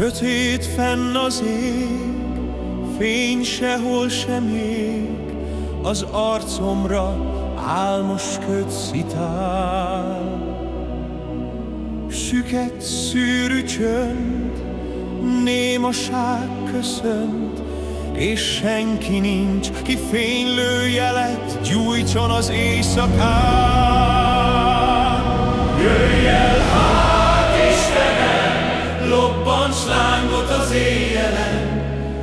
Sötét fenn az ég, fény sehol sem ég, Az arcomra álmos köd szitál. Süket szűrű csönd, némaság köszönt, és senki nincs, ki fénylő jelet gyújtson az éjszakán. Jöjj el hát, Istenem, lángot az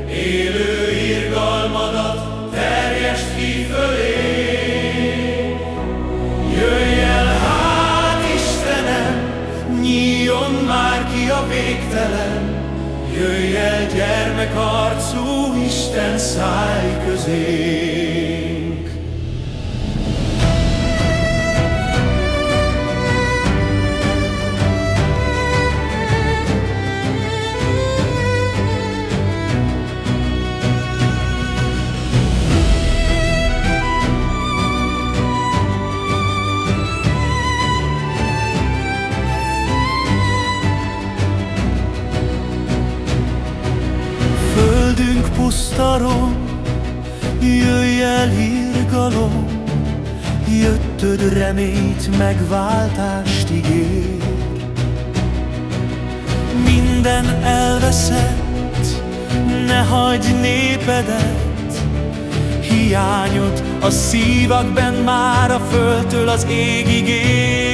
élő irgalmadat terjesd ki fölé. Jöjj el hát, Istenem, nyíljon már ki a végtelen, Jöjj el gyermekarcú Isten száj közénk. Földünk pusztarom, jöjj el hírgalom, Jöttöd reményt, megváltást ígér. Minden elveszett, ne hagyd népedet, Hiányod a szívakben már a földtől az égig ér.